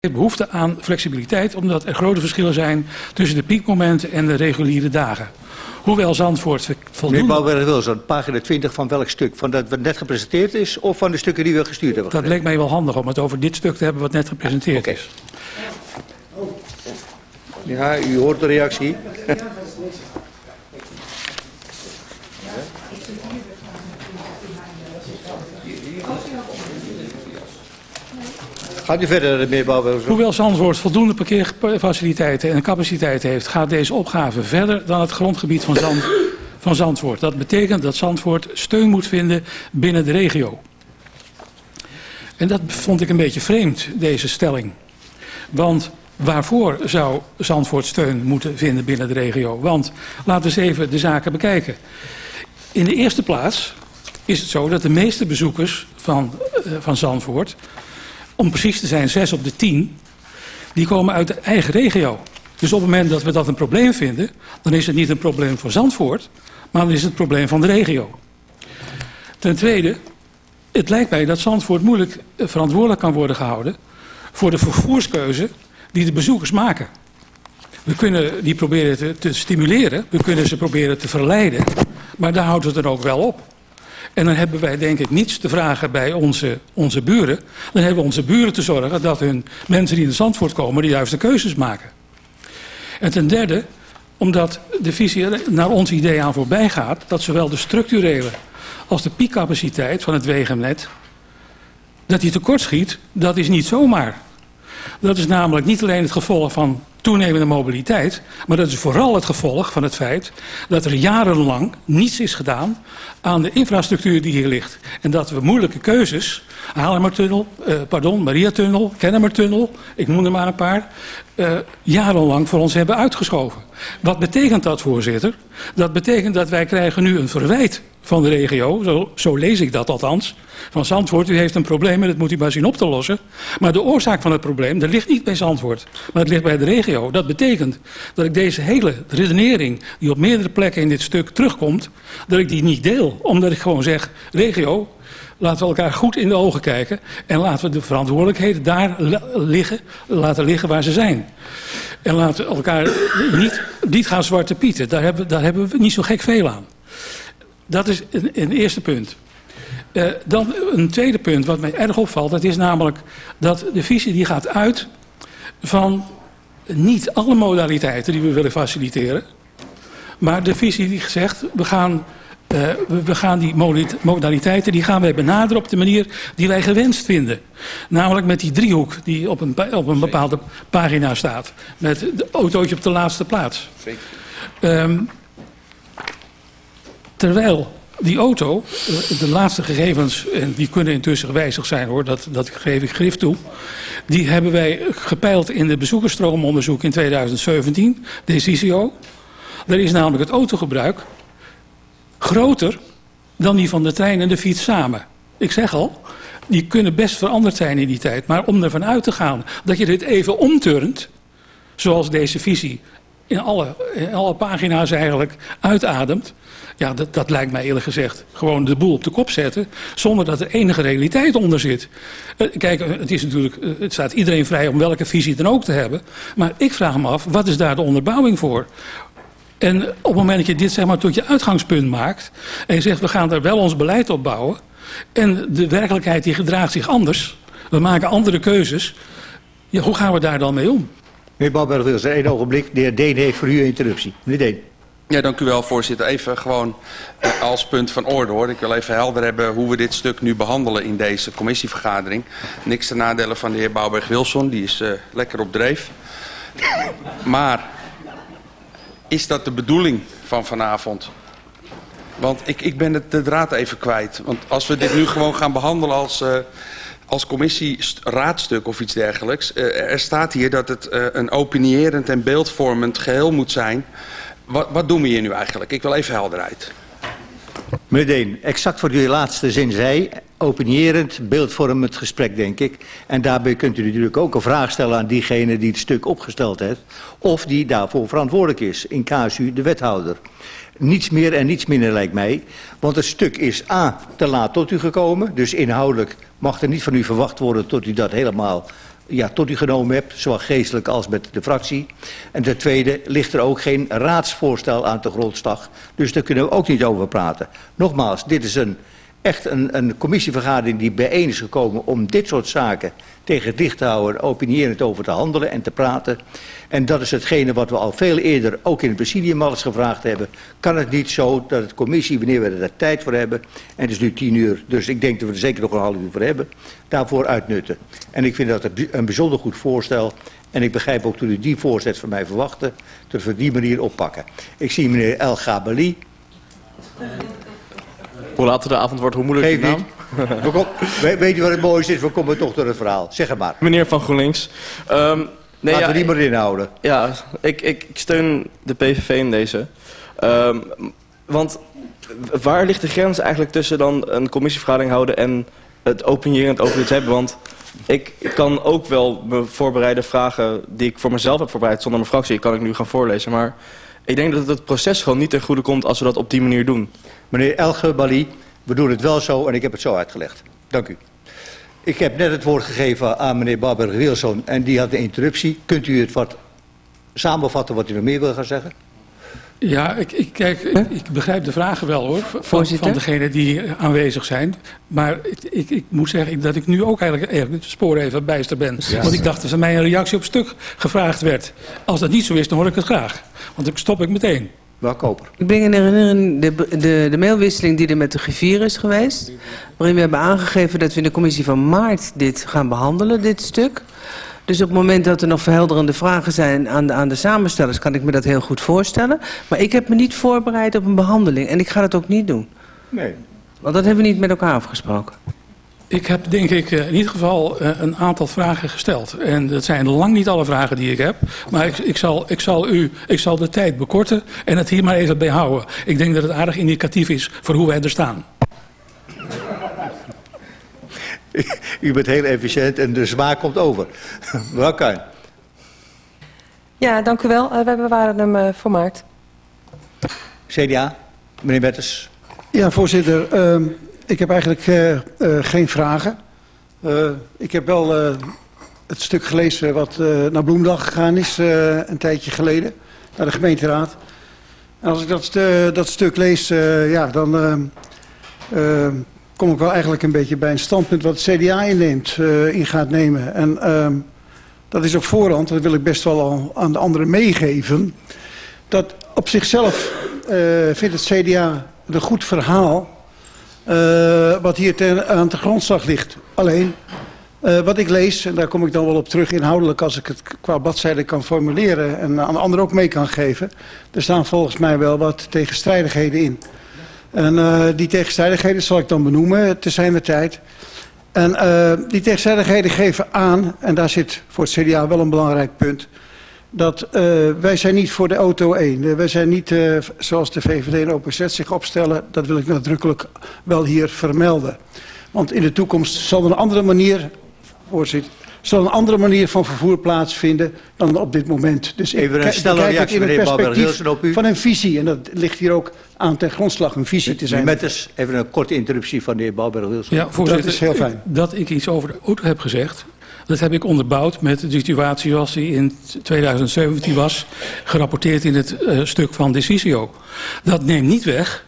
heeft behoefte aan flexibiliteit omdat er grote verschillen zijn tussen de piekmomenten en de reguliere dagen. Hoewel Zandvoort Meneer voldoende... Bouwberg-Wilson, pagina 20 van welk stuk? Van dat wat net gepresenteerd is of van de stukken die we gestuurd hebben? Dat leek mij wel handig om het over dit stuk te hebben wat net gepresenteerd is. Ja, u hoort de reactie. Gaat u verder, meneer Bouwberg-Wilson? Hoewel Zandvoort voldoende parkeerfaciliteiten en capaciteit heeft, gaat deze opgave verder dan het grondgebied van, van Zandvoort. Dat betekent dat Zandvoort steun moet vinden binnen de regio. En dat vond ik een beetje vreemd, deze stelling. Want waarvoor zou Zandvoort steun moeten vinden binnen de regio? Want laten we eens even de zaken bekijken. In de eerste plaats is het zo dat de meeste bezoekers van, eh, van Zandvoort, om precies te zijn 6 op de 10, die komen uit de eigen regio. Dus op het moment dat we dat een probleem vinden, dan is het niet een probleem voor Zandvoort, maar dan is het een probleem van de regio. Ten tweede, het lijkt mij dat Zandvoort moeilijk eh, verantwoordelijk kan worden gehouden voor de vervoerskeuze die de bezoekers maken. We kunnen die proberen te, te stimuleren, we kunnen ze proberen te verleiden, maar daar houdt het er ook wel op. En dan hebben wij denk ik niets te vragen bij onze, onze buren. Dan hebben onze buren te zorgen dat hun mensen die in Zandvoort komen de juiste keuzes maken. En ten derde, omdat de visie naar ons idee aan voorbij gaat, dat zowel de structurele als de piekcapaciteit van het wegennet, dat die tekortschiet, dat is niet zomaar. Dat is namelijk niet alleen het gevolg van toenemende mobiliteit, maar dat is vooral het gevolg van het feit dat er jarenlang niets is gedaan aan de infrastructuur die hier ligt. En dat we moeilijke keuzes, Haarlemmertunnel, eh, pardon, Mariatunnel, Kennemertunnel, ik noem er maar een paar, eh, jarenlang voor ons hebben uitgeschoven. Wat betekent dat, voorzitter? Dat betekent dat wij krijgen nu een verwijt van de regio, zo, zo lees ik dat althans, van Zandvoort. U heeft een probleem en dat moet u maar zien op te lossen. Maar de oorzaak van het probleem, dat ligt niet bij Zandvoort, maar het ligt bij de regio. Dat betekent dat ik deze hele redenering, die op meerdere plekken in dit stuk terugkomt, dat ik die niet deel. Omdat ik gewoon zeg, regio, laten we elkaar goed in de ogen kijken en laten we de verantwoordelijkheden daar liggen, laten liggen waar ze zijn. En laten we elkaar niet, niet gaan zwarte pieten. Daar hebben, daar hebben we niet zo gek veel aan. Dat is een, een eerste punt. Eh, dan een tweede punt wat mij erg opvalt. Dat is namelijk dat de visie die gaat uit van niet alle modaliteiten die we willen faciliteren. Maar de visie die zegt, we gaan, eh, we, gaan die modaliteiten die gaan wij benaderen op de manier die wij gewenst vinden. Namelijk met die driehoek die op een, op een bepaalde pagina staat. Met het autootje op de laatste plaats. Ehm, terwijl die auto, eh, de laatste gegevens, en die kunnen intussen gewijzigd zijn hoor, dat, dat geef ik grif toe. Die hebben wij gepeild in de bezoekersstroomonderzoek in 2017, Decisio. Daar is namelijk het autogebruik groter dan die van de trein en de fiets samen. Ik zeg al, die kunnen best veranderd zijn in die tijd. Maar om ervan uit te gaan dat je dit even omturnt, zoals deze visie in alle, in alle pagina's eigenlijk uitademt. Ja, dat, dat lijkt mij eerlijk gezegd gewoon de boel op de kop zetten. Zonder dat er enige realiteit onder zit. Eh, Kijk, eh, het, is natuurlijk, eh, het staat iedereen vrij om welke visie dan ook te hebben. Maar ik vraag me af, wat is daar de onderbouwing voor? En op het moment dat je dit zeg maar tot je uitgangspunt maakt. En je zegt we gaan daar wel ons beleid op bouwen. En de werkelijkheid die gedraagt zich anders. We maken andere keuzes. Ja, hoe gaan we daar dan mee om? Meneer Bouwberg-Wilson, één ogenblik. De heer Deen heeft voor u een interruptie. Meneer Deen. Ja, dank u wel, voorzitter. Even gewoon eh, als punt van orde, hoor. Ik wil even helder hebben hoe we dit stuk nu behandelen in deze commissievergadering. Niks ten nadele van de heer Bouwberg-Wilson, die is eh, lekker op dreef. Maar is dat de bedoeling van vanavond? Want ik, ik ben het, de draad even kwijt. Want als we dit nu gewoon gaan behandelen als, eh als commissie-raadstuk of iets dergelijks... eh, er staat hier dat het eh, een opinierend en beeldvormend geheel moet zijn... Wat, wat doen we hier nu eigenlijk? Ik wil even helderheid. Meneer Deen, exact wat u de laatste zin zei, opinierend, beeldvormend gesprek, denk ik. En daarbij kunt u natuurlijk ook een vraag stellen aan diegene die het stuk opgesteld heeft, of die daarvoor verantwoordelijk is, in casu de wethouder. Niets meer en niets minder lijkt mij, want het stuk is A, te laat tot u gekomen, dus inhoudelijk mag er niet van u verwacht worden tot u dat helemaal ja, tot u genomen hebt, zowel geestelijk als met de fractie. En ten tweede ligt er ook geen raadsvoorstel aan de grondslag. Dus daar kunnen we ook niet over praten. Nogmaals, dit is een, echt een, een commissievergadering die bijeen is gekomen om dit soort zaken tegen te houden, opinierend over te handelen en te praten. En dat is hetgene wat we al veel eerder ook in het presidium al eens gevraagd hebben. Kan het niet zo dat het commissie, wanneer we er tijd voor hebben, en het is nu tien uur, dus ik denk dat we er zeker nog een half uur voor hebben, daarvoor uitnutten. En ik vind dat een bijzonder goed voorstel. En ik begrijp ook toen u die voorzet van mij verwachtte, dat we die manier oppakken. Ik zie meneer El Gabali. Hoe later de avond wordt, hoe moeilijker Geef de niet. naam. We kom- we- weet je wat het mooiste is? We komen toch door het verhaal. Zeg het maar. Meneer van GroenLinks. Ehm, nee, Laten ja, we die maar inhouden. Ja, ik, ik, ik steun de PVV in deze. Ehm, want waar ligt de grens eigenlijk tussen dan een commissievergadering houden en het opinierend over iets hebben? Want ik kan ook wel me voorbereide vragen die ik voor mezelf heb voorbereid zonder mijn fractie, kan ik nu gaan voorlezen. Maar ik denk dat het proces gewoon niet ten goede komt als we dat op die manier doen. Meneer Elge Bali, we doen het wel zo en ik heb het zo uitgelegd. Dank u. Ik heb net het woord gegeven aan meneer Barber Wilson en die had de interruptie. Kunt u het wat samenvatten wat u nog meer wil gaan zeggen? Ja, ik, ik, kijk, ik, ik begrijp de vragen wel hoor, van, van degenen die aanwezig zijn. Maar ik, ik, ik moet zeggen dat ik nu ook eigenlijk, eigenlijk het spoor even bijster ben. Want ik dacht dat van mij een reactie op stuk gevraagd werd. Als dat niet zo is, dan hoor ik het graag. Want dan stop ik meteen. Wel koper. Ik breng in herinnering de, de, de mailwisseling die er met de griffier is geweest. Waarin we hebben aangegeven dat we in de commissie van maart dit gaan behandelen, dit stuk. Dus op het moment dat er nog verhelderende vragen zijn aan de, aan de samenstellers... kan ik me dat heel goed voorstellen. Maar ik heb me niet voorbereid op een behandeling. En ik ga dat ook niet doen. Nee. Want dat hebben we niet met elkaar afgesproken. Ik heb denk ik eh, in ieder geval eh, een aantal vragen gesteld. En dat zijn lang niet alle vragen die ik heb. Maar ik, ik, zal, ik, zal, u, ik zal de tijd bekorten en het hier maar even bij houden. Ik denk dat het aardig indicatief is voor hoe wij er staan. U bent heel efficiënt en de smaak komt over. Welkom. Ja, dank u wel. Eh, wij bewaren hem eh, voor maart. CDA, meneer Betters. Ja, voorzitter. ehm, ik heb eigenlijk eh, eh, geen vragen. Eh, ik heb wel het stuk gelezen wat naar Bloemdag gegaan is een tijdje geleden. Naar de gemeenteraad. En als ik dat, dat stuk lees, ja, dan kom ik wel eigenlijk een beetje bij een standpunt wat het CDA inneemt, in gaat nemen. En ehm, dat is op voorhand, dat wil ik best wel al aan de anderen meegeven. Dat op zichzelf vindt het CDA een goed verhaal eh, wat hier aan de grondslag ligt. Alleen, eh, wat ik lees, en daar kom ik dan wel op terug inhoudelijk... als ik het qua bladzijde kan formuleren en aan de anderen ook mee kan geven... er staan volgens mij wel wat tegenstrijdigheden in. En eh, die tegenstrijdigheden zal ik dan benoemen, te zijn de tijd... En die tegenstrijdigheden geven aan, en daar zit voor het CDA wel een belangrijk punt... dat eh, wij zijn niet voor de auto 1. Eh, wij zijn niet, eh, zoals de VVD en OPZ zich opstellen... dat wil ik nadrukkelijk wel hier vermelden. Want in de toekomst zal er een andere manier, voorzitter... zal een andere manier van vervoer plaatsvinden dan op dit moment. Dus ik Even een kijk- reactie, in het perspectief op u. van een visie. En dat ligt hier ook aan ten grondslag, een visie te zijn. Meneer Betters, even een korte interruptie van de heer Balberg-Wilson. Ja, voorzitter, is heel fijn. Dat ik iets over de auto heb gezegd, dat heb ik onderbouwd met de situatie zoals die in 2017 was, gerapporteerd in het eh, stuk van Decisio. Dat neemt niet weg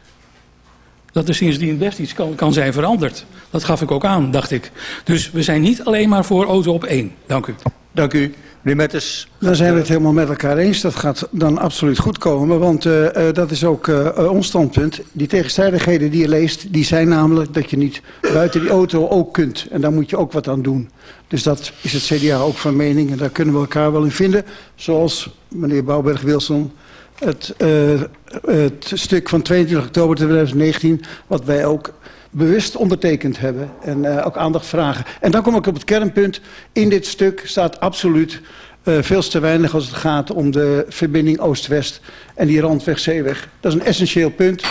dat er sindsdien best iets kan, kan zijn veranderd. Dat gaf ik ook aan, dacht ik. Dus we zijn niet alleen maar voor auto op één. Dank u. Dank u. Meneer Metters. Dan zijn we het helemaal met elkaar eens. Dat gaat dan absoluut goed komen. Want eh, eh, dat is ook eh, ons standpunt. Die tegenstrijdigheden die je leest, die zijn namelijk dat je niet buiten die auto ook kunt. En daar moet je ook wat aan doen. Dus dat is het CDA ook van mening. En daar kunnen we elkaar wel in vinden. Zoals meneer Bouwberg-Wilson het, eh, het stuk van 22 oktober 2019... wat wij ook bewust ondertekend hebben en eh, ook aandacht vragen. En dan kom ik op het kernpunt. In dit stuk staat absoluut eh, veel te weinig als het gaat om de verbinding Oost-West en die Randweg-Zeeweg. Dat is een essentieel punt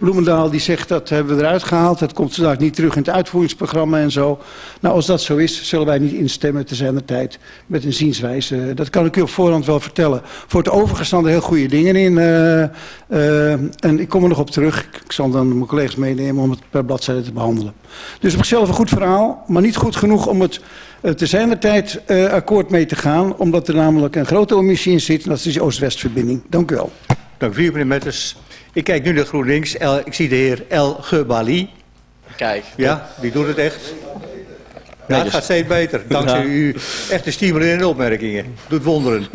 Bloemendaal die zegt dat hebben we eruit gehaald. Dat komt straks niet terug in het uitvoeringsprogramma en zo. Nou, als dat zo is, zullen wij niet instemmen te zijn de tijd met een zienswijze. Dat kan ik u op voorhand wel vertellen. Voor het overige staan er heel goede dingen in. Uh, uh, en ik kom er nog op terug. Ik zal dan mijn collega's meenemen om het per bladzijde te behandelen. Dus op zichzelf een goed verhaal, maar niet goed genoeg om het uh, te zijn de tijd akkoord mee te gaan. Omdat er namelijk een grote omissie in zit. En dat is die Oost-West-verbinding. Dank u wel. Dank u, meneer Metters. Ik kijk nu naar GroenLinks. El, ik zie de heer El Gebali. Kijk. Ja, die doet het echt. Ja, het gaat steeds beter. Dankzij ja. uw echte stimulerende opmerkingen. Doet wonderen.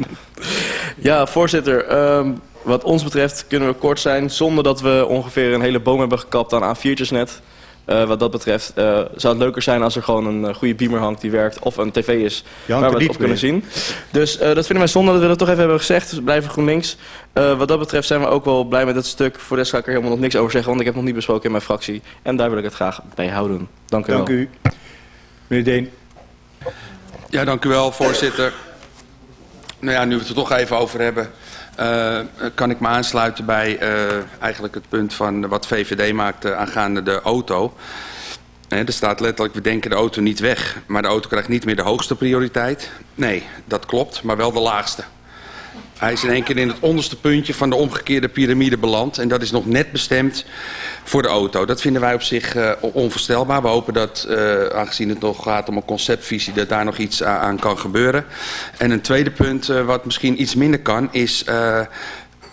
Ja, voorzitter. Um, wat ons betreft kunnen we kort zijn... zonder dat we ongeveer een hele boom hebben gekapt aan A4'tjes net. Uh, wat dat betreft uh, zou het leuker zijn als er gewoon een uh, goede beamer hangt die werkt. Of een tv is waar we het op kunnen zien. Dus dat vinden wij zonde dat we dat toch even hebben gezegd. Dus we blijven GroenLinks. wat dat betreft zijn we ook wel blij met het stuk. Voor de rest ga ik er helemaal nog niks over zeggen. Want ik heb nog niet besproken in mijn fractie. En daar wil ik het graag bij houden. Dank u dank wel. U. Meneer Deen. Ja, dank u wel voorzitter. Nou ja, nu we het er toch even over hebben... Uh, kan ik me aansluiten bij uh, eigenlijk het punt van wat VVD maakt uh, aangaande de auto. er staat letterlijk, we denken de auto niet weg, maar de auto krijgt niet meer de hoogste prioriteit. Nee, dat klopt, maar wel de laagste. Hij is in één keer in het onderste puntje van de omgekeerde piramide beland. En dat is nog net bestemd voor de auto. Dat vinden wij op zich uh, onvoorstelbaar. We hopen dat, uh, aangezien het nog gaat om een conceptvisie... dat daar nog iets aan kan gebeuren. En een tweede punt, uh, wat misschien iets minder kan... is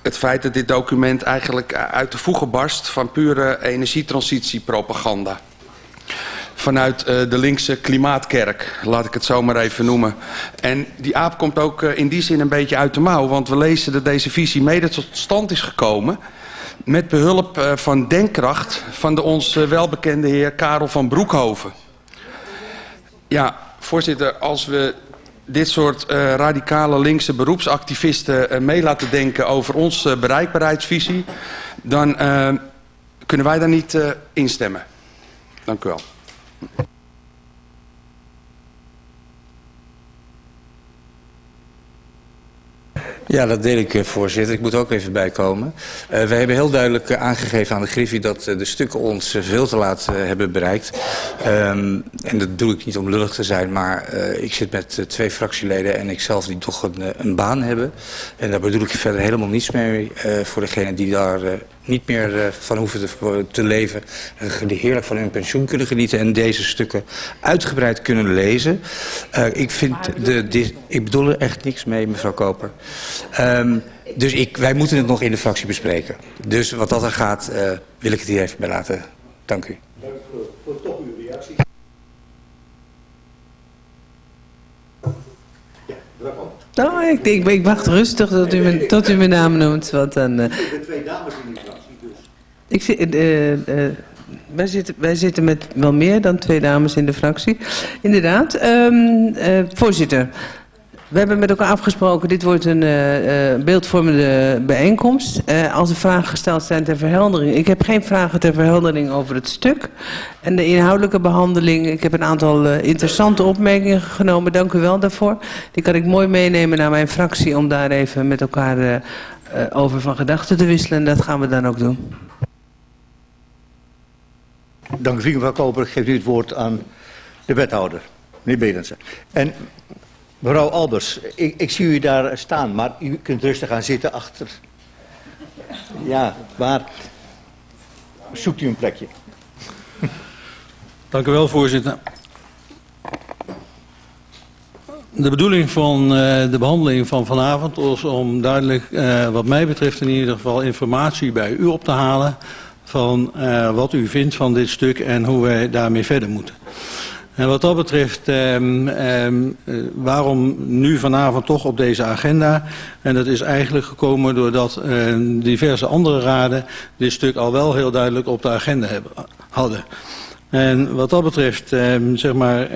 het feit dat dit document eigenlijk uit de voegen barst... van pure energietransitiepropaganda vanuit uh, de linkse klimaatkerk, laat ik het zo maar even noemen. En die aap komt ook uh, in die zin een beetje uit de mouw, want we lezen dat deze visie mede tot stand is gekomen met behulp uh, van denkkracht van de ons welbekende heer Karel van Broekhoven. Ja, voorzitter, als we dit soort radicale linkse beroepsactivisten mee laten denken over onze bereikbaarheidsvisie, dan kunnen wij daar niet instemmen. Dank u wel. Ja, dat deel ik, voorzitter. Ik moet ook even bijkomen. Uh, we hebben heel duidelijk uh, aangegeven aan de Griffie dat de stukken ons veel te laat hebben bereikt. Um, en dat doe ik niet om lullig te zijn, maar ik zit met twee fractieleden en ikzelf die toch een, een, baan hebben. En daar bedoel ik verder helemaal niets mee voor degenen die daar niet meer uh, van hoeven te, te leven. En die heerlijk van hun pensioen kunnen genieten. En deze stukken uitgebreid kunnen lezen. Uh, ik, vind de, de, ik bedoel er echt niks mee, mevrouw Koper. Um, dus ik, wij moeten het nog in de fractie bespreken. Dus wat dat er gaat, uh, wil ik het hier even bij laten. Dank u. Dank voor, voor toch uw reactie. Nou, ik, ik, ik wacht rustig tot u, mijn, tot u mijn naam noemt. Want dan, uh... Ik ben twee dames in die. Ik zit, uh, uh, wij, zitten, wij zitten met wel meer dan twee dames in de fractie. Inderdaad. Um, voorzitter, we hebben met elkaar afgesproken, dit wordt een uh, beeldvormende bijeenkomst. Uh, als er vragen gesteld zijn ter verheldering. Ik heb geen vragen ter verheldering over het stuk. En de inhoudelijke behandeling, ik heb een aantal interessante opmerkingen genomen. Dank u wel daarvoor. Die kan ik mooi meenemen naar mijn fractie om daar even met elkaar over van gedachten te wisselen. En dat gaan we dan ook doen. Dank u, mevrouw Koper. Ik geef u het woord aan de wethouder, meneer Berensen. En Mevrouw Albers, ik, ik, zie u daar staan, maar u kunt rustig gaan zitten achter. Ja, waar? Zoekt u een plekje. Dank u wel, voorzitter. De bedoeling van uh, de behandeling van vanavond was om duidelijk, uh, wat mij betreft in ieder geval, informatie bij u op te halen van uh, wat u vindt van dit stuk en hoe wij daarmee verder moeten. En wat dat betreft, um, um, waarom nu vanavond toch op deze agenda? En dat is eigenlijk gekomen doordat uh, diverse andere raden dit stuk al wel heel duidelijk op de agenda hebben, hadden. En wat dat betreft, um, zeg maar,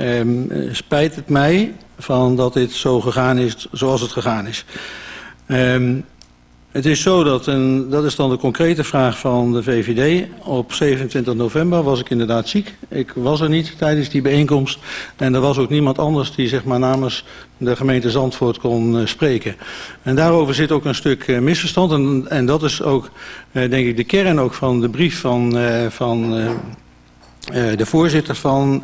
spijt het mij van dat dit zo gegaan is zoals het gegaan is. Het is zo dat, en dat is dan de concrete vraag van de VVD. Op 27 november was ik inderdaad ziek. Ik was er niet tijdens die bijeenkomst. En er was ook niemand anders die zeg maar, namens de gemeente Zandvoort kon uh, spreken. En daarover zit ook een stuk uh, misverstand. En, en dat is ook, uh, denk ik, de kern ook van de brief van, van de voorzitter van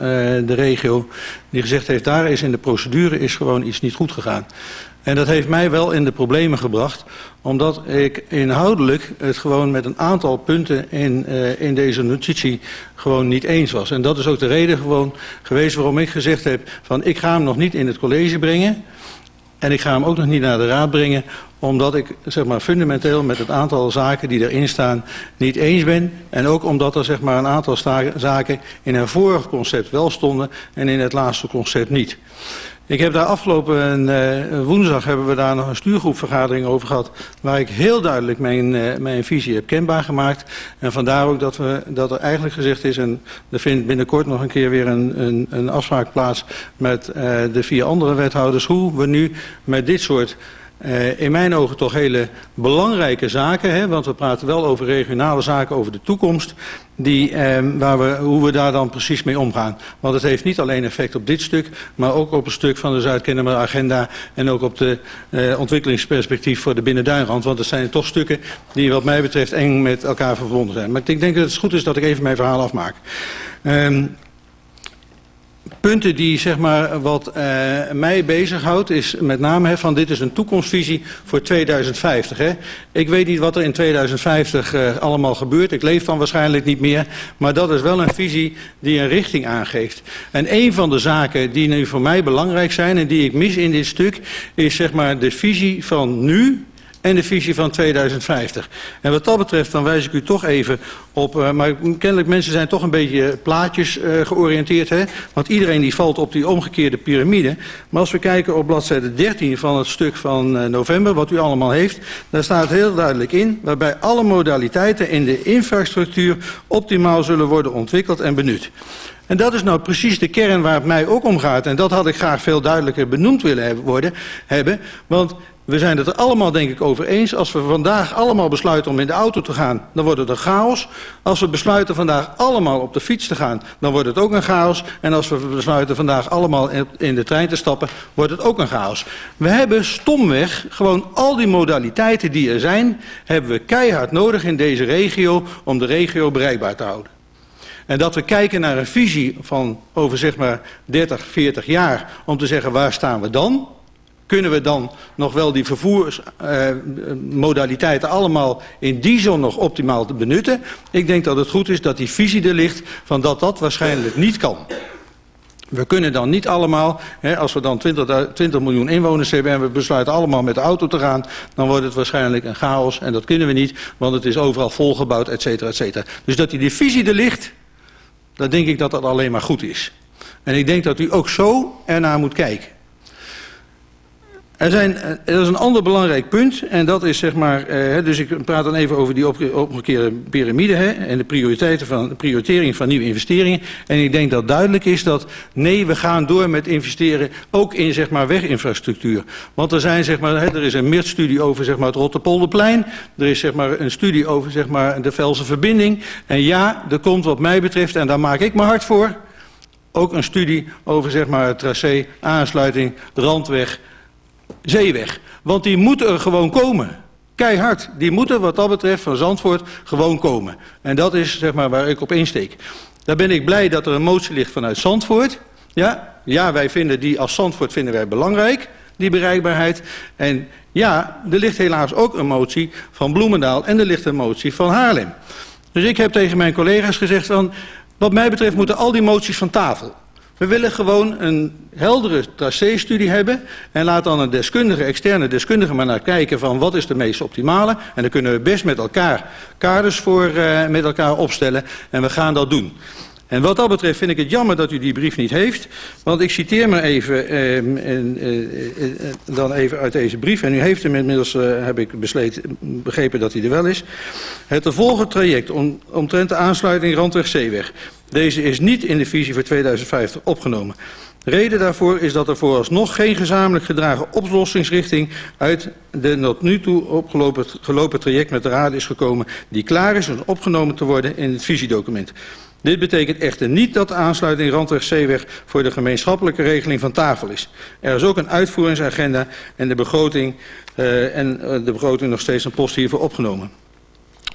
de regio. Die gezegd heeft, daar is in de procedure is gewoon iets niet goed gegaan. En dat heeft mij wel in de problemen gebracht, omdat ik inhoudelijk het gewoon met een aantal punten in, uh, in deze notitie gewoon niet eens was. En dat is ook de reden gewoon geweest waarom ik gezegd heb van ik ga hem nog niet in het college brengen. En ik ga hem ook nog niet naar de raad brengen, omdat ik zeg maar, fundamenteel met het aantal zaken die erin staan niet eens ben. En ook omdat er zeg maar, een aantal zaken in een vorig concept wel stonden en in het laatste concept niet. Ik heb daar afgelopen uh, woensdag hebben we daar nog een stuurgroepvergadering over gehad. Waar ik heel duidelijk mijn, uh, mijn visie heb kenbaar gemaakt. En vandaar ook dat, we, dat er eigenlijk gezegd is, en er vindt binnenkort nog een keer weer een, een, een afspraak plaats met uh, de vier andere wethouders. Hoe we nu met dit soort uh, in mijn ogen toch hele belangrijke zaken, hè, want we praten wel over regionale zaken, over de toekomst, die, uh, waar we, hoe we daar dan precies mee omgaan. Want het heeft niet alleen effect op dit stuk, maar ook op een stuk van de Zuid-Kennemer agenda en ook op de uh, ontwikkelingsperspectief voor de Binnenduinrand. Want het zijn toch stukken die wat mij betreft eng met elkaar verbonden zijn. Maar ik denk dat het goed is dat ik even mijn verhaal afmaak. Um, punten die zeg maar, wat uh, mij bezighoudt is met name hè, van dit is een toekomstvisie voor 2050. Hè. Ik weet niet wat er in 2050 uh, allemaal gebeurt. Ik leef dan waarschijnlijk niet meer. Maar dat is wel een visie die een richting aangeeft. En een van de zaken die nu voor mij belangrijk zijn en die ik mis in dit stuk is zeg maar de visie van nu en de visie van 2050. En wat dat betreft, dan wijs ik u toch even op... Uh, maar kennelijk mensen zijn toch een beetje plaatjes uh, georiënteerd. Hè? Want iedereen die valt op die omgekeerde piramide. Maar als we kijken op bladzijde 13 van het stuk van november... wat u allemaal heeft, daar staat heel duidelijk in... waarbij alle modaliteiten in de infrastructuur optimaal zullen worden ontwikkeld en benut. En dat is nou precies de kern waar het mij ook om gaat. En dat had ik graag veel duidelijker benoemd willen worden, hebben. Want we zijn het er allemaal denk ik over eens. Als we vandaag allemaal besluiten om in de auto te gaan, dan wordt het een chaos. Als we besluiten vandaag allemaal op de fiets te gaan, dan wordt het ook een chaos. En als we besluiten vandaag allemaal in de trein te stappen, wordt het ook een chaos. We hebben stomweg gewoon al die modaliteiten die er zijn, hebben we keihard nodig in deze regio om de regio bereikbaar te houden. En dat we kijken naar een visie van over zeg maar 30, 40 jaar om te zeggen waar staan we dan? Kunnen we dan nog wel die vervoersmodaliteiten uh, allemaal in die zon nog optimaal te benutten? Ik denk dat het goed is dat die visie er ligt van dat dat waarschijnlijk niet kan. We kunnen dan niet allemaal, hè, als we dan 20, 20 miljoen inwoners hebben en we besluiten allemaal met de auto te gaan, dan wordt het waarschijnlijk een chaos en dat kunnen we niet, want het is overal volgebouwd, et cetera, et cetera. Dus dat die visie er ligt, dan denk ik dat dat alleen maar goed is. En ik denk dat u ook zo ernaar moet kijken. Er, zijn, er is een ander belangrijk punt en dat is zeg maar, eh, dus ik praat dan even over die opgekeerde piramide hè, en de prioriteiten van, de prioritering van nieuwe investeringen. En ik denk dat duidelijk is dat nee, we gaan door met investeren ook in zeg maar, weginfrastructuur. Want er, zijn, zeg maar, hè, er is een MIRT-studie over zeg maar, het Rotterpolderplein, er is zeg maar, een studie over zeg maar, de Velse verbinding. En ja, er komt wat mij betreft, en daar maak ik me hard voor, ook een studie over zeg maar, het tracé, aansluiting, randweg zeeweg. Want die moeten er gewoon komen. Keihard. Die moeten wat dat betreft van Zandvoort gewoon komen. En dat is zeg maar waar ik op insteek. Daar ben ik blij dat er een motie ligt vanuit Zandvoort. Ja, ja wij vinden die als Zandvoort vinden wij belangrijk, die bereikbaarheid. En ja, er ligt helaas ook een motie van Bloemendaal en er ligt een motie van Haarlem. Dus ik heb tegen mijn collega's gezegd van, wat mij betreft moeten al die moties van tafel. We willen gewoon een heldere tracé-studie hebben en laat dan een deskundige, externe deskundige maar naar kijken van wat is de meest optimale. En dan kunnen we best met elkaar kaders voor uh, met elkaar opstellen en we gaan dat doen. En wat dat betreft vind ik het jammer dat u die brief niet heeft. Want ik citeer maar even, eh, eh, dan even uit deze brief. En u heeft hem inmiddels, eh, heb ik besleet, begrepen dat hij er wel is. Het te volgen traject om, omtrent de aansluiting Randweg-Zeeweg. Deze is niet in de visie voor 2050 opgenomen. Reden daarvoor is dat er vooralsnog geen gezamenlijk gedragen oplossingsrichting uit de tot nu toe opgelopen gelopen traject met de Raad is gekomen die klaar is om opgenomen te worden in het visiedocument. Dit betekent echter niet dat de aansluiting Randweg-Zeeweg voor de gemeenschappelijke regeling van tafel is. Er is ook een uitvoeringsagenda en de begroting, uh, en uh, de begroting nog steeds een post hiervoor opgenomen.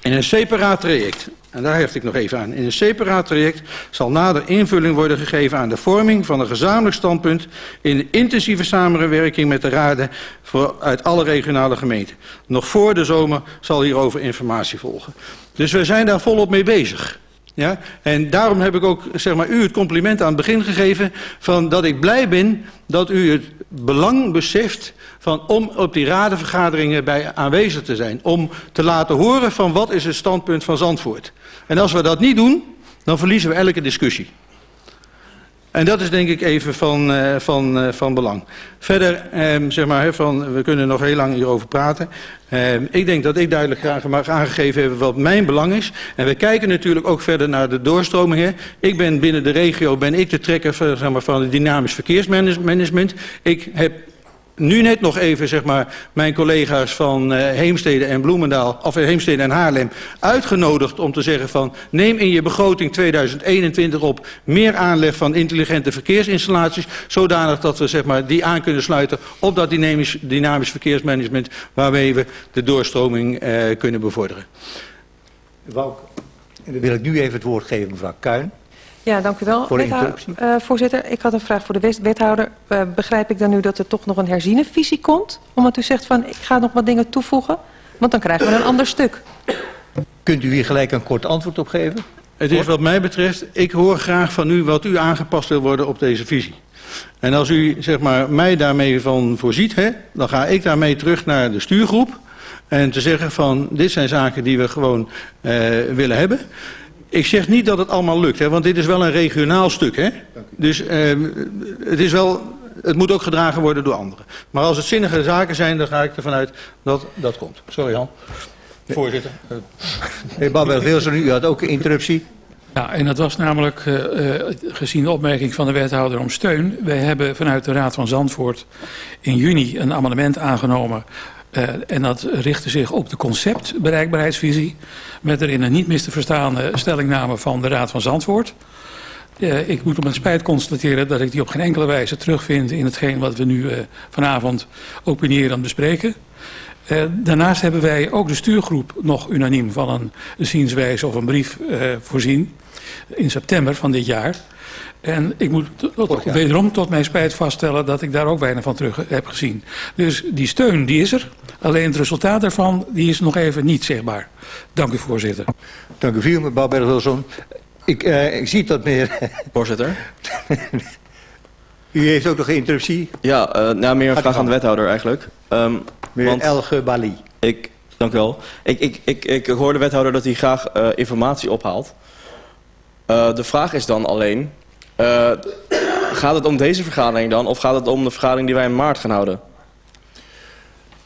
In een separaat traject, en daar heft ik nog even aan, in een separaat traject zal nader invulling worden gegeven aan de vorming van een gezamenlijk standpunt in intensieve samenwerking met de raden voor, uit alle regionale gemeenten. Nog voor de zomer zal hierover informatie volgen. Dus we zijn daar volop mee bezig. Ja? En daarom heb ik ook zeg maar, u het compliment aan het begin gegeven van dat ik blij ben dat u het belang beseft van om op die radenvergaderingen bij aanwezig te zijn. Om te laten horen van wat is het standpunt van Zandvoort. En als we dat niet doen, dan verliezen we elke discussie. En dat is denk ik even van, uh, van, uh, van belang. Verder, um, zeg maar, van, we kunnen nog heel lang hierover praten. Um, ik denk dat ik duidelijk graag mag aangegeven heb wat mijn belang is. En we kijken natuurlijk ook verder naar de doorstromingen. Ik ben binnen de regio ben ik de trekker zeg maar, van het dynamisch verkeersmanagement. Ik heb nu net nog even zeg maar, mijn collega's van uh, Heemstede en Bloemendaal, of Heemstede en Haarlem, uitgenodigd om te zeggen van neem in je begroting 2021 op meer aanleg van intelligente verkeersinstallaties, zodanig dat we zeg maar, die aan kunnen sluiten op dat dynamisch, dynamisch verkeersmanagement waarmee we de doorstroming uh, kunnen bevorderen. Wouke, en dan wil ik nu even het woord geven mevrouw Kuin. Ja, dank u wel. Voor eh, voorzitter, ik had een vraag voor de wet- wethouder. Eh, begrijp ik dan nu dat er toch nog een herzienevisie komt? Omdat u zegt van ik ga nog wat dingen toevoegen? Want dan krijgen we een ander stuk. Kunt u hier gelijk een kort antwoord op geven? Het is wat mij betreft, ik hoor graag van u wat u aangepast wil worden op deze visie. En als u zeg maar, mij daarmee van voorziet, hè, dan ga ik daarmee terug naar de stuurgroep. En te zeggen van dit zijn zaken die we gewoon uh, willen hebben. Ik zeg niet dat het allemaal lukt, hè, want dit is wel een regionaal stuk. Hè? Dus uh, het, is wel, het moet ook gedragen worden door anderen. Maar als het zinnige zaken zijn, dan ga ik ervan uit dat dat komt. Sorry Han. Voorzitter. Meneer Babberg-Wilson, u had ook een interruptie. Ja, en dat was namelijk, uh, uh, gezien de opmerking van de wethouder om steun... wij hebben vanuit de Raad van Zandvoort in juni een amendement aangenomen... Uh, en dat richtte zich op de conceptbereikbaarheidsvisie... met erin een niet mis te verstaande stellingname van de Raad van Zandvoort. Uh, ik moet op mijn spijt constateren dat ik die op geen enkele wijze terugvind... in hetgeen wat we nu uh, vanavond opinierend bespreken. Daarnaast hebben wij ook de stuurgroep nog unaniem van een zienswijze of een brief voorzien... in september van dit jaar... En ik moet tot, wederom tot mijn spijt vaststellen dat ik daar ook weinig van terug heb gezien. Dus die steun die is er. Alleen het resultaat daarvan die is nog even niet zichtbaar. Dank u voorzitter. Dank u veel, mevrouw Babberg-Wilson. Ik, uh, ik zie dat meneer... Voorzitter. U heeft ook nog een interruptie? Ja, uh, nou, meer een vraag aan de wethouder eigenlijk. Um, meneer want Elge Bali. Ik, dank u wel. Ik, ik, ik, ik hoor de wethouder dat hij graag uh, informatie ophaalt. Uh, de vraag is dan alleen... Uh, gaat het om deze vergadering dan of gaat het om de vergadering die wij in maart gaan houden?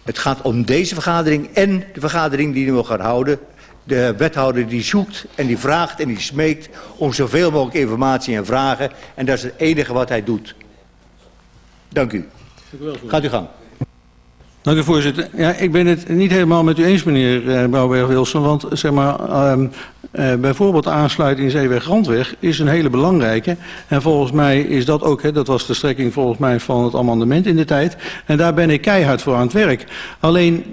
Het gaat om deze vergadering en de vergadering die we gaan houden. De wethouder die zoekt en die vraagt en die smeekt om zoveel mogelijk informatie en vragen. En dat is het enige wat hij doet. Dank u. Gaat u gang. Dank u voorzitter. Ja, ik ben het niet helemaal met u eens meneer uh, Brouwberg-Wilson. Want zeg maar, um, uh, bijvoorbeeld aansluiting Zeeweg-Randweg is een hele belangrijke. En volgens mij is dat ook, hè, dat was de strekking volgens mij van het amendement in de tijd. En daar ben ik keihard voor aan het werk. Alleen,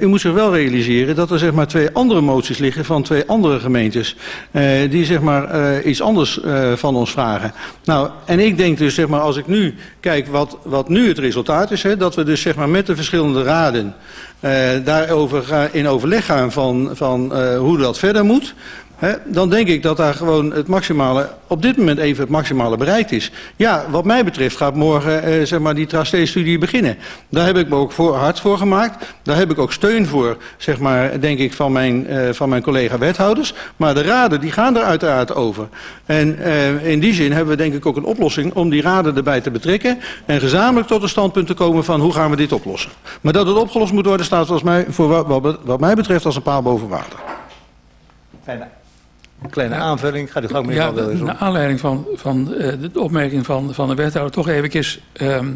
u moet zich wel realiseren dat er zeg maar twee andere moties liggen van twee andere gemeentes. Die zeg maar iets anders van ons vragen. Nou, en ik denk dus zeg maar als ik nu kijk wat, wat nu het resultaat is. Hè, dat we dus zeg maar met de verschillende raden uh, daarover in overleg gaan van, van uh, hoe dat verder moet. Dan denk ik dat daar gewoon het maximale, op dit moment even het maximale bereikt is. Ja, wat mij betreft gaat morgen uh, zeg maar die tracé-studie beginnen. Daar heb ik me ook voor, hard voor gemaakt. Daar heb ik ook steun voor, zeg maar, denk ik, van mijn, uh, van mijn collega-wethouders. Maar de raden, die gaan er uiteraard over. En uh, in die zin hebben we denk ik ook een oplossing om die raden erbij te betrekken. En gezamenlijk tot een standpunt te komen van hoe gaan we dit oplossen. Maar dat het opgelost moet worden staat mij, voor wat, wat, wat mij betreft, als een paal boven water. Fijne. Kleine aanvulling, gaat u gang meneer Ja, naar aanleiding van, van eh, de opmerking van, van de wethouder toch even... ehm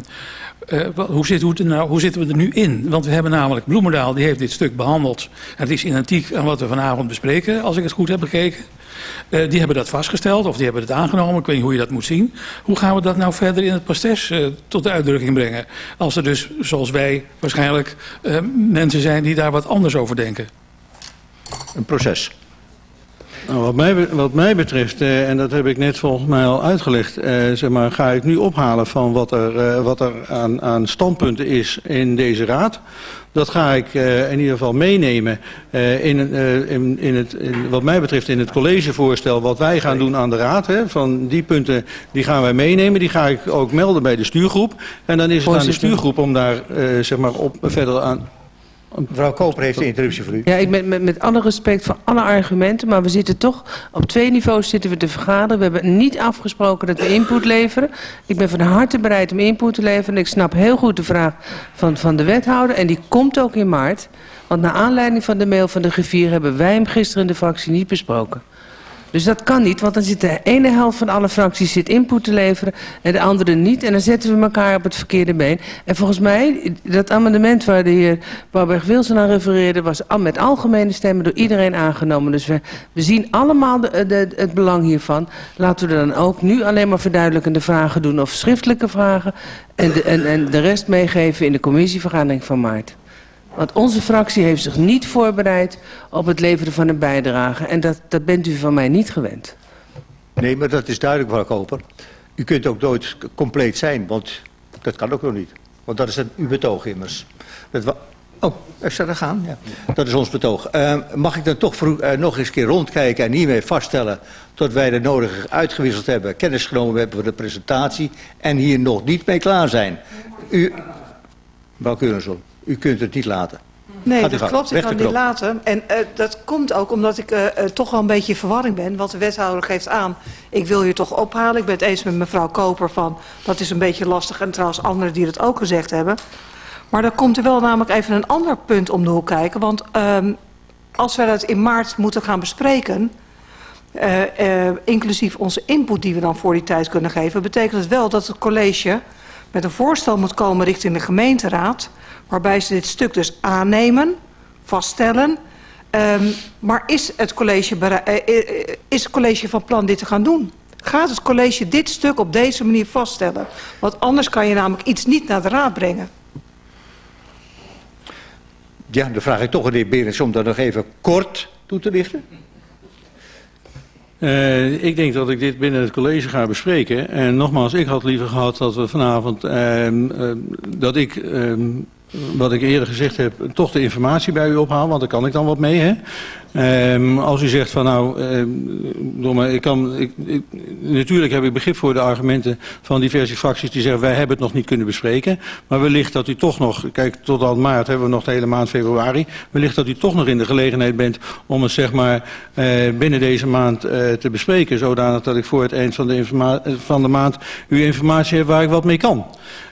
eh, hoe, zit, hoe, het nou, hoe zitten we er nu in? Want we hebben namelijk Bloemendaal, die heeft dit stuk behandeld. Het is identiek aan wat we vanavond bespreken, als ik het goed heb bekeken. Eh, die hebben dat vastgesteld, of die hebben het aangenomen. Ik weet niet hoe je dat moet zien. Hoe gaan we dat nou verder in het eh, tot de uitdrukking brengen? Als er dus, zoals wij, waarschijnlijk mensen zijn die daar wat anders over denken. Een proces. Nou, wat, mij, wat mij betreft, eh, en dat heb ik net volgens mij al uitgelegd, eh, zeg maar, ga ik nu ophalen van wat er, eh, wat er aan, aan standpunten is in deze raad. Dat ga ik in ieder geval meenemen in, in, in het, in, wat mij betreft in het collegevoorstel wat wij gaan doen aan de raad. Hè, van die punten die gaan wij meenemen, die ga ik ook melden bij de stuurgroep. En dan is het aan de stuurgroep om daar zeg maar op, verder aan... Mevrouw Koper heeft de interruptie voor u. Ja, ik met, met, met alle respect voor alle argumenten, maar we zitten toch op twee niveaus zitten we te vergaderen. We hebben niet afgesproken dat we input leveren. Ik ben van harte bereid om input te leveren. Ik snap heel goed de vraag van, van de wethouder en die komt ook in maart. Want naar aanleiding van de mail van de griffier hebben wij hem gisteren in de fractie niet besproken. Dus dat kan niet, want dan zit de ene helft van alle fracties zit input te leveren en de andere niet. En dan zetten we elkaar op het verkeerde been. En volgens mij, dat amendement waar de heer Bouwberg-Wilson aan refereerde... was met algemene stemmen door iedereen aangenomen. Dus we, zien allemaal de, het belang hiervan. Laten we dan ook nu alleen maar verduidelijkende vragen doen... of schriftelijke vragen en de, en, en de rest meegeven in de commissievergadering van maart. Want onze fractie heeft zich niet voorbereid op het leveren van een bijdrage. En dat, dat bent u van mij niet gewend. Nee, maar dat is duidelijk, mevrouw Koper. U kunt ook nooit compleet zijn, want dat kan ook nog niet. Want dat is het, uw betoog immers. Dat oh, er staat er gaan. Ja. Dat is ons betoog. Eh, mag ik dan toch eh, nog eens een keer rondkijken en hiermee vaststellen... tot wij de nodige uitgewisseld hebben, kennis genomen hebben voor de presentatie... en hier nog niet mee klaar zijn. U, mevrouw u kunt het niet laten. Nee, Gaat dat gang. klopt. Ik kan de niet laten. En eh, dat komt ook omdat ik eh, eh, toch wel een beetje in verwarring ben. Want de wethouder geeft aan, ik wil je toch ophalen. Ik ben het eens met mevrouw Koper van, dat is een beetje lastig. En trouwens anderen die dat ook gezegd hebben. Maar dan komt er wel namelijk even een ander punt om de hoek kijken. Want ehm, als we dat in maart moeten gaan bespreken... inclusief onze input die we dan voor die tijd kunnen geven... betekent het wel dat het college met een voorstel moet komen richting de gemeenteraad... waarbij ze dit stuk dus aannemen, vaststellen... Ehm, maar is het, college berei- eh, eh, is het college van plan dit te gaan doen? Gaat het college dit stuk op deze manier vaststellen? Want anders kan je namelijk iets niet naar de raad brengen. Ja, dan vraag ik toch aan de heer Berends om dat nog even kort toe te lichten. Eh, ik denk dat ik dit binnen het college ga bespreken. En nogmaals, ik had liever gehad dat we vanavond, ehm, ehm, dat ik, ehm, wat ik eerder gezegd heb, toch de informatie bij u ophaal, want daar kan ik dan wat mee. Hè? Ehm, als u zegt van nou, maar, ik kan, ik, natuurlijk heb ik begrip voor de argumenten van diverse fracties die zeggen wij hebben het nog niet kunnen bespreken. Maar wellicht dat u toch nog, kijk tot aan maart hebben we nog de hele maand februari. Wellicht dat u toch nog in de gelegenheid bent om het zeg maar eh, binnen deze maand eh, te bespreken. Zodanig dat ik voor het eind van de, van de maand uw informatie heb waar ik wat mee kan.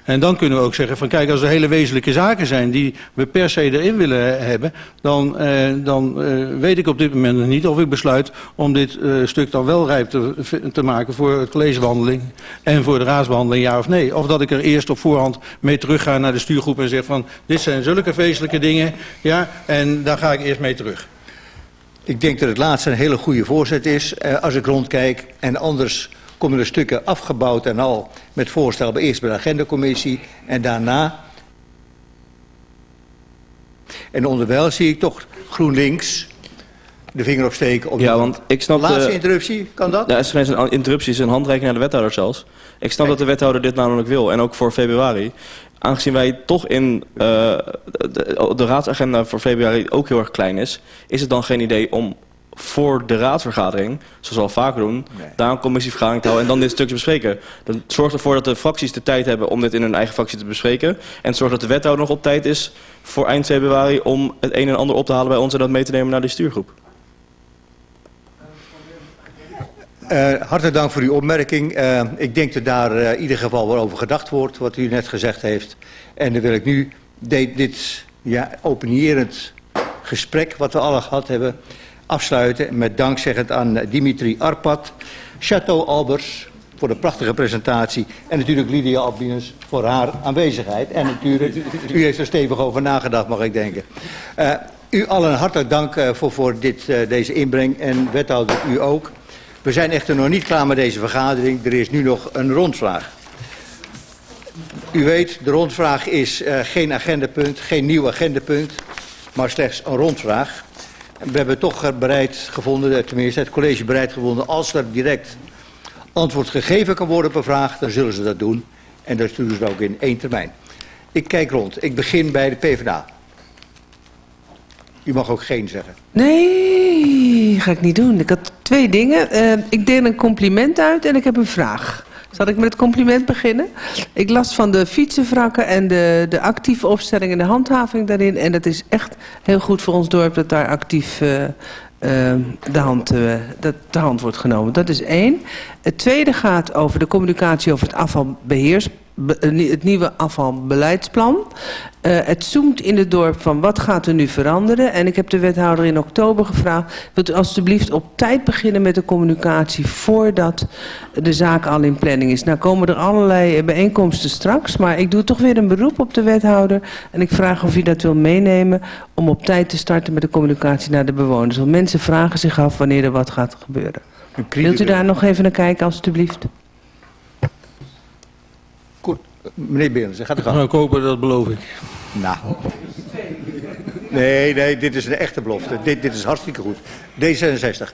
En dan kunnen we ook zeggen van kijk, als er hele wezenlijke zaken zijn die we per se erin willen hebben, dan, eh, dan eh, weet ik op dit moment niet of ik besluit om dit eh, stuk dan wel rijp te, maken voor het collegebehandeling en voor de raadsbehandeling, ja of nee. Of dat ik er eerst op voorhand mee terug ga naar de stuurgroep en zeg van dit zijn zulke wezenlijke dingen, ja, en daar ga ik eerst mee terug. Ik denk dat het laatste een hele goede voorzet is, eh, als ik rondkijk. En anders komen er stukken afgebouwd en al met voorstel bij eerst bij de agendacommissie en daarna. En onderwijl zie ik toch GroenLinks de vinger opsteken. Op Ja, want ik snap... laatste de- interruptie, kan dat? Ja, is geen een interruptie, is een handreiking naar de wethouder zelfs. Ik snap dat de wethouder dit namelijk wil, en ook voor februari. Aangezien wij toch in eh, de, de raadsagenda voor februari ook heel erg klein is... is het dan geen idee om voor de raadsvergadering, zoals we al vaker doen... daar een commissievergadering te houden en dan dit stukje bespreken. Dan zorgt ervoor dat de fracties de tijd hebben om dit in hun eigen fractie te bespreken. En zorgt dat de wethouder nog op tijd is voor eind februari... om het een en ander op te halen bij ons en dat mee te nemen naar de stuurgroep. Eh, hartelijk dank voor uw opmerking. Eh, ik denk dat daar eh, in ieder geval wel over gedacht wordt, wat u net gezegd heeft. En dan wil ik nu dit ja, opinierend gesprek, wat we alle gehad hebben, afsluiten met dankzeggend aan Dimitri Arpat, Chateau Albers voor de prachtige presentatie en natuurlijk Lydia Albinus voor haar aanwezigheid. En natuurlijk, u heeft er stevig over nagedacht, mag ik denken. U allen hartelijk dank voor, voor dit, deze inbreng en wethouder u ook. We zijn echter nog niet klaar met deze vergadering. Er is nu nog een rondvraag. U weet, de rondvraag is uh, geen agendapunt, geen nieuw agendapunt, maar slechts een rondvraag. We hebben toch bereid gevonden, tenminste het college bereid gevonden, als er direct antwoord gegeven kan worden op een vraag, dan zullen ze dat doen. En dat doen ze ook in één termijn. Ik kijk rond. Ik begin bij de PvdA. U mag ook geen zeggen. Nee, ga ik niet doen. Ik had twee dingen. Uh, ik deel een compliment uit en ik heb een vraag. Zal ik met het compliment beginnen? Ik las van de fietsenwrakken en de, de actieve opstelling en de handhaving daarin. En dat is echt heel goed voor ons dorp dat daar actief uh, uh, de, hand, dat de hand wordt genomen. Dat is één. Het tweede gaat over de communicatie over het afvalbeheers het nieuwe afvalbeleidsplan. Uh, het zoomt in het dorp van wat gaat er nu veranderen. En ik heb de wethouder in oktober gevraagd... wilt u alstublieft op tijd beginnen met de communicatie... voordat de zaak al in planning is. Nou komen er allerlei bijeenkomsten straks... maar ik doe toch weer een beroep op de wethouder... en ik vraag of u dat wil meenemen... om op tijd te starten met de communicatie naar de bewoners. Want mensen vragen zich af wanneer er wat gaat gebeuren. Wilt u daar nog even naar kijken, alstublieft? Meneer Berens, gaat de gang. Nou, kopen, dat beloof ik. Nou. Nee, nee, dit is een echte belofte. Dit, dit is hartstikke goed. D66.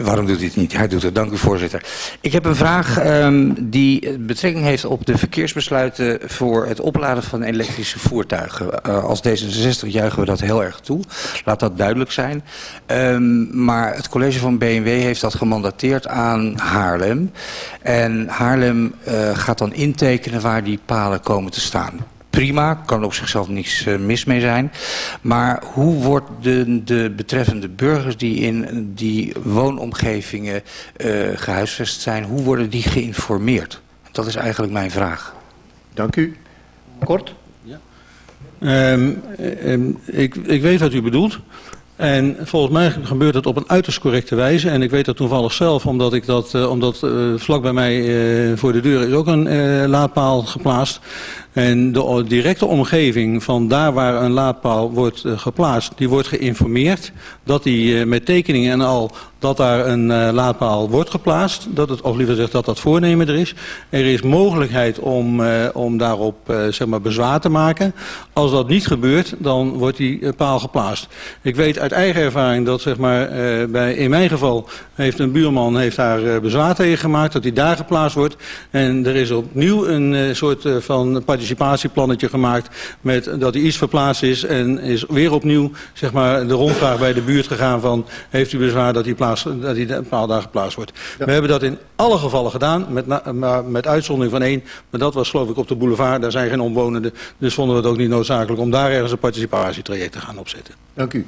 Waarom doet hij het niet? Hij doet het. Dank u, voorzitter. Ik heb een vraag um, die betrekking heeft op de verkeersbesluiten voor het opladen van elektrische voertuigen. Uh, als D66 juichen we dat heel erg toe. Laat dat duidelijk zijn. Um, maar het college van BMW heeft dat gemandateerd aan Haarlem. En Haarlem uh, gaat dan intekenen waar die palen komen te staan prima, kan op zichzelf niets uh, mis mee zijn. Maar hoe wordt de, de betreffende burgers die in die woonomgevingen uh, gehuisvest zijn, hoe worden die geïnformeerd? Dat is eigenlijk mijn vraag. Dank u. Kort? Ja. Um, um, ik, ik weet wat u bedoelt. En volgens mij gebeurt het op een uiterst correcte wijze. En ik weet dat toevallig zelf, omdat, ik dat, uh, omdat uh, vlak bij mij uh, voor de deur is ook een laadpaal geplaatst. En de directe omgeving van daar waar een laadpaal wordt uh, geplaatst, die wordt geïnformeerd dat die uh, met tekeningen en al dat daar een uh, laadpaal wordt geplaatst, dat het, of liever gezegd dat dat voornemen er is. Er is mogelijkheid om, om daarop zeg maar bezwaar te maken. Als dat niet gebeurt, dan wordt die paal geplaatst. Ik weet uit eigen ervaring dat zeg maar, bij, in mijn geval heeft een buurman heeft daar bezwaar tegen gemaakt, dat die daar geplaatst wordt. En er is opnieuw een soort van participatieplannetje gemaakt met dat die iets verplaatst is en is weer opnieuw zeg maar, de rondvraag bij de buurt gegaan van heeft u bezwaar dat die plaats dat die een paal daar geplaatst wordt. Ja. We hebben dat in alle gevallen gedaan, met, maar met uitzondering van één. Maar dat was geloof ik op de boulevard, daar zijn geen omwonenden. Dus vonden we het ook niet noodzakelijk om daar ergens een participatietraject te gaan opzetten. Dank u.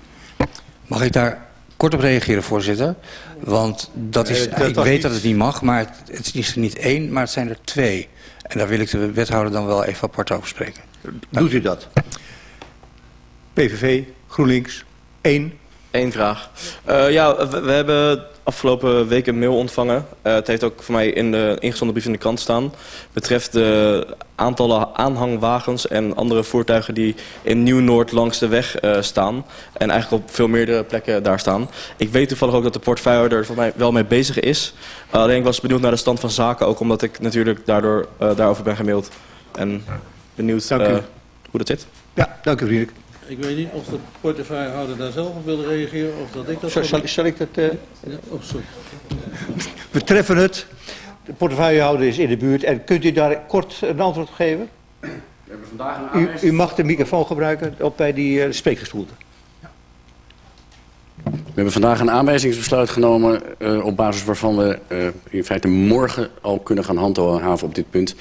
Mag ik daar kort op reageren, voorzitter? Want dat is, dat ik weet niet... dat het niet mag, maar het, het is er niet één, maar het zijn er twee. En daar wil ik de wethouder dan wel even apart over spreken. Dank Doet u dat? PVV, GroenLinks, één. Eén vraag. Uh, ja, we, we, hebben afgelopen week een mail ontvangen. Uh, het heeft ook voor mij in de ingezonden brief in de krant staan. Betreft de aantallen aanhangwagens en andere voertuigen die in Nieuw-Noord langs de weg uh, staan. En eigenlijk op veel meerdere plekken daar staan. Ik weet toevallig ook dat de portefeuillehouder er voor mij wel mee bezig is. Alleen ik was benieuwd naar de stand van zaken. Ook omdat ik natuurlijk daardoor daarover ben gemaild. En benieuwd hoe dat zit. Ja, dank u vriendelijk. Ik weet niet of de portefeuillehouder daar zelf op wilde reageren of dat ik dat... Zal, zal, zal ik dat... Uh... Ja, oh, sorry. We treffen het. De portefeuillehouder is in de buurt. En kunt u daar kort een antwoord op geven? We hebben vandaag een u, u mag de microfoon gebruiken op bij die uh, spreekgestoelte. We hebben vandaag een aanwijzingsbesluit genomen uh, op basis waarvan we uh, in feite morgen al kunnen gaan handhaven op dit punt.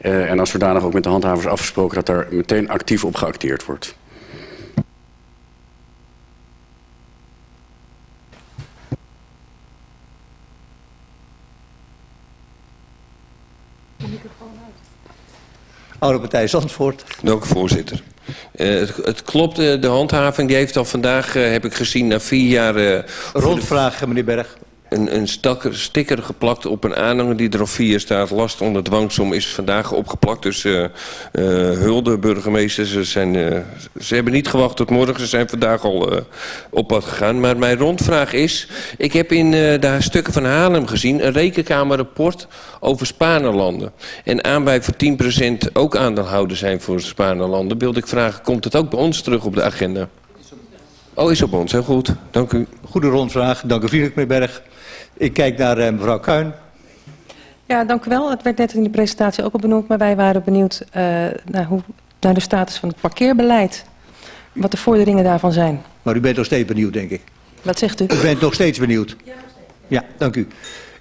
Uh, en als zodanig ook met de handhavers afgesproken dat daar meteen actief op geacteerd wordt. Oude Partij Zandvoort. Dank u voorzitter. Eh, het, het klopt, eh, de handhaving die heeft al vandaag, eh, heb ik gezien, na vier jaar... de- Rondvraag, meneer Berg. Een, een sticker geplakt op een aanhanger die er op vier staat. Last onder dwangsom is vandaag opgeplakt. Dus eh, hulde burgemeesters. Ze, zijn, eh, ze hebben niet gewacht tot morgen. Ze zijn vandaag al op pad gegaan. Maar mijn rondvraag is... Ik heb in de stukken van Haarlem gezien... een rekenkamerrapport over Spanerlanden. En aan wij voor 10% ook aandeelhouder zijn voor Spanerlanden. Wilde ik vragen, komt het ook bij ons terug op de agenda? Oh, is op ons. Heel goed. Dank u. Goede rondvraag. Dank u Berg. Ik kijk naar eh, mevrouw Kuin. Ja, dank u wel. Het werd net in de presentatie ook al benoemd, maar wij waren benieuwd eh, naar, hoe, naar de status van het parkeerbeleid. Wat de vorderingen daarvan zijn. Maar u bent nog steeds benieuwd, denk ik. Wat zegt u? U bent nog steeds benieuwd? Ja, dank u.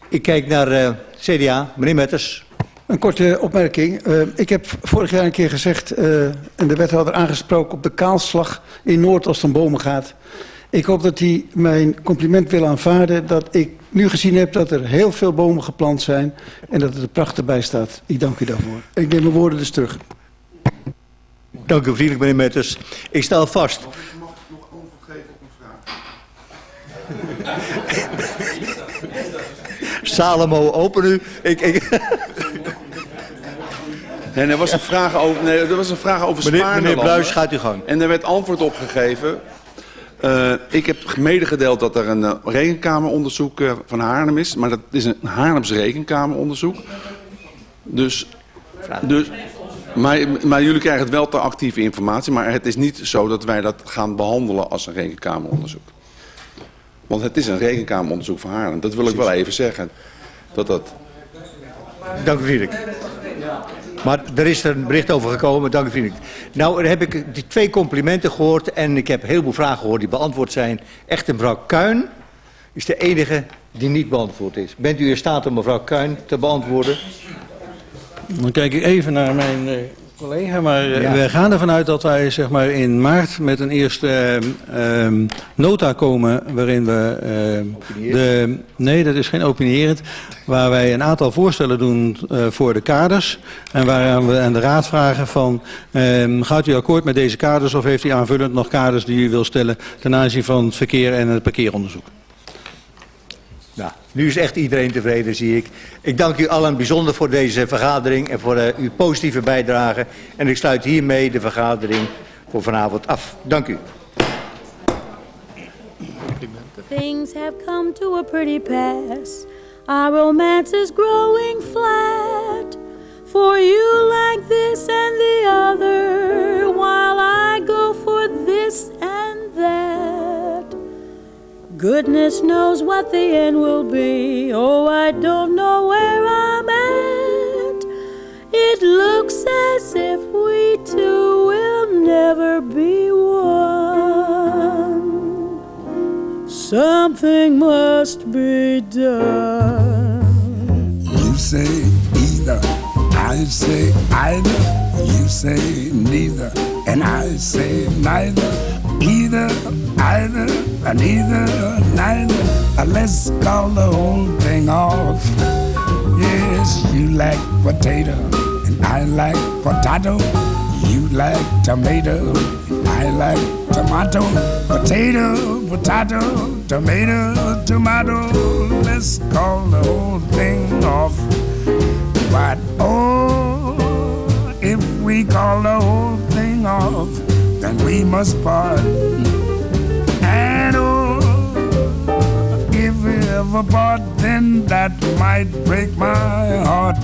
Ik kijk naar eh, CDA. Meneer Metters. Een korte opmerking. Eh, ik heb vorig jaar een keer gezegd, eh, en de wethouder aangesproken op de kaalslag in Noord als het om bomen gaat. Ik hoop dat hij mijn compliment wil aanvaarden dat ik nu gezien heb dat er heel veel bomen geplant zijn en dat er er prachtig bij staat. Ik dank u daarvoor. Ik neem mijn woorden dus terug. Dank u vriendelijk, meneer Metters. Ik stel vast. Salomo, open u. Ik, ik... Nee, er was een vraag over, nee, er was een vraag over Meneer- meneer Bluis, gaat u gang. En er werd antwoord op gegeven. Eh, ik heb medegedeeld dat er een eh, rekenkameronderzoek eh, van Haarlem is. Maar dat is een Haarlems rekenkameronderzoek. Dus, dus, maar, maar jullie krijgen het wel te actieve informatie. Maar het is niet zo dat wij dat gaan behandelen als een rekenkameronderzoek. Want het is een rekenkameronderzoek van Haarlem. Dat wil ik wel even zeggen. Dat dat... Dank u vriendelijk. Maar er is er een bericht over gekomen, dank u vriendelijk. Nou, heb ik die twee complimenten gehoord en ik heb heel veel vragen gehoord die beantwoord zijn. Echt mevrouw Kuin is de enige die niet beantwoord is. Bent u in staat om mevrouw Kuin te beantwoorden? Dan kijk ik even naar mijn eh, collega, maar eh, Ja. wij gaan ervan uit dat wij zeg maar, in maart met een eerste eh, ehm, nota komen waarin we ehm, de... Nee, dat is geen opinierend. Waar wij een aantal voorstellen doen eh, voor de kaders. En waaraan we aan de raad vragen van... ehm, gaat u akkoord met deze kaders of heeft u aanvullend nog kaders die u wil stellen... ten aanzien van het verkeer en het parkeeronderzoek? Nou, nu is echt iedereen tevreden, zie ik. Ik dank u allen bijzonder voor deze vergadering en voor eh, uw positieve bijdrage. En ik sluit hiermee de vergadering voor vanavond af. Dank u. Things have come to a pretty pass. Our romance is growing flat. For you like this and the other, while I go for this and that. Goodness knows what the end will be. Oh, I don't know where I'm at. It looks as if we two will never be one. Something must be done. You say either, I say either. You say neither, and I say neither. Either, either, and either, neither. Uh, Let's call the whole thing off. Yes, you like potato, and I like potato. You like tomato, I like tomato. Potato, potato, tomato, tomato. Let's call the whole thing off. But oh, if we call the whole thing off, then we must part. And oh, if we ever part, then that might break my heart.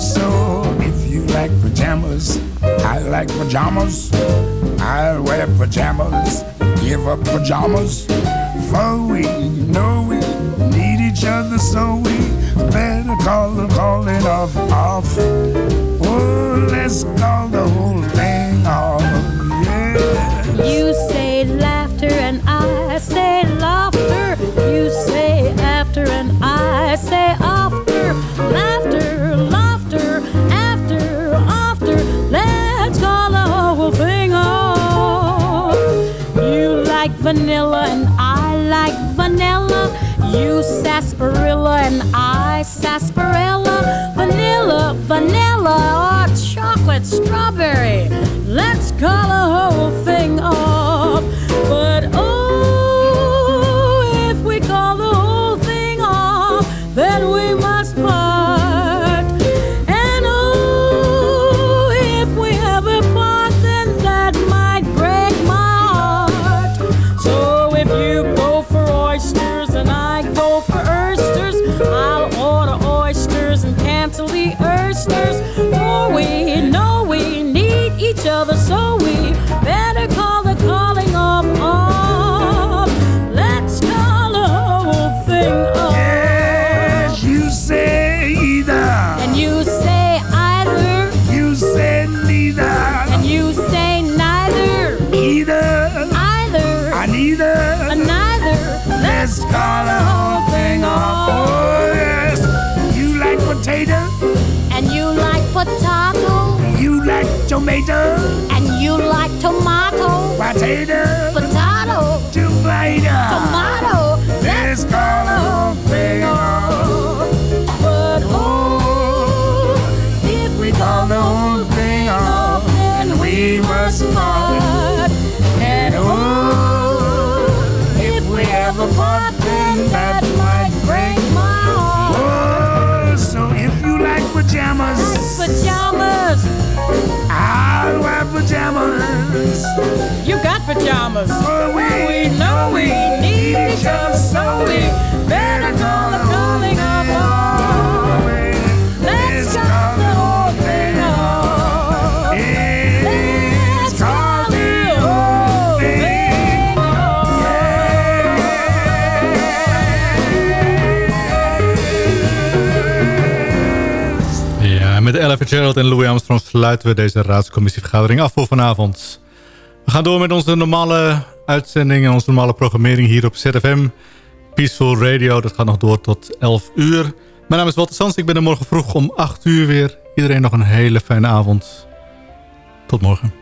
So if you like pajamas, I like pajamas. I'll wear pajamas, give up pajamas. For we know we need each other, so we better call the calling it off. Oh, let's call the whole. You say laughter and I say laughter. You say after and I say after. Laughter, laughter, after, after. Let's call the whole thing off. You like vanilla and I like vanilla. You sarsaparilla and I sarsaparilla. Vanilla, vanilla, or chocolate strawberry. Let's call the whole thing off. Tomato. And you like tomato. Potato. Potato. Tomato. Tomato. Let's call the You got pajamas. For we know we need each other, so we better call the calling of all. Let's call the whole thing off. Let's call the whole thing Ja, met Ella Fitzgerald en Louis Armstrong sluiten we deze raadscommissievergadering af voor vanavond. We gaan door met onze normale uitzending en onze normale programmering hier op ZFM. Peaceful Radio, dat gaat nog door tot 11 uur. Mijn naam is Walter Sans, ik ben er morgen vroeg om 8 uur weer. Iedereen nog een hele fijne avond. Tot morgen.